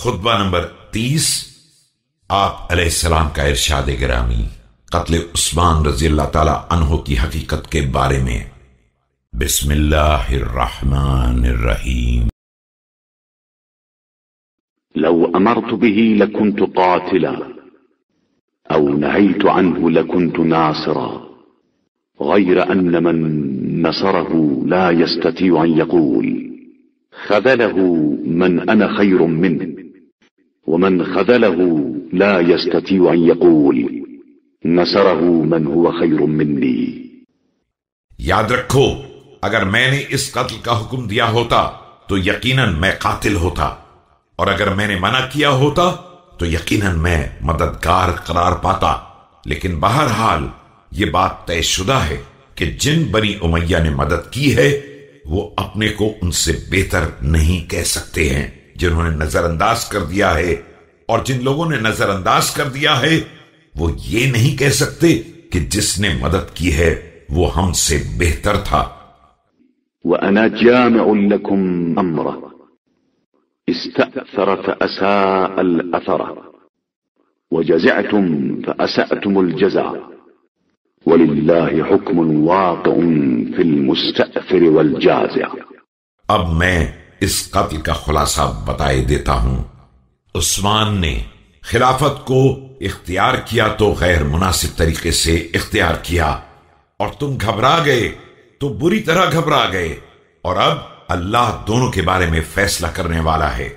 خطبہ نمبر تیس، آپ علیہ السلام کا ارشاد گرامی، قتل عثمان رضی اللہ تعالی عنہ کی حقیقت کے بارے میں۔ بسم اللہ الرحمن الرحیم۔ لو امرت به لكنت قاتلا، او نهيت عنه لكنت ناصرا غير ان من نصره لا يستطيع ان يقول خذله من انا خير منه. ومن خذله لا يستطيع أن يقول، نصره من هو خير مني. یاد رکھو، اگر میں نے اس قتل کا حکم دیا ہوتا، تو یقیناً میں قاتل ہوتا۔ اور اگر میں نے منع کیا ہوتا، تو یقیناً میں مددگار قرار پاتا۔ لیکن بہرحال، یہ بات طے شدہ ہے کہ جن بنی امیہ نے مدد کی ہے، وہ اپنے کو ان سے بہتر نہیں کہہ سکتے ہیں۔ جنہوں نے نظر انداز کر دیا ہے اور جن لوگوں نے نظر انداز کر دیا ہے وہ یہ نہیں کہہ سکتے کہ جس نے مدد کی ہے وہ ہم سے بہتر تھا۔ وَأَنَا جَامِعٌ لَكُمْ أَمْرَ استأثر فأساء الأثر وجزعتم فأسأتم الجزع ولله حكم واقع في المستأثر والجازع۔ اب میں اس قتل کا خلاصہ بتائے دیتا ہوں۔ عثمان نے خلافت کو اختیار کیا تو غیر مناسب طریقے سے اختیار کیا۔ اور تم گھبرا گئے، تو بری طرح گھبرا گئے۔ اور اب اللہ دونوں کے بارے میں فیصلہ کرنے والا ہے۔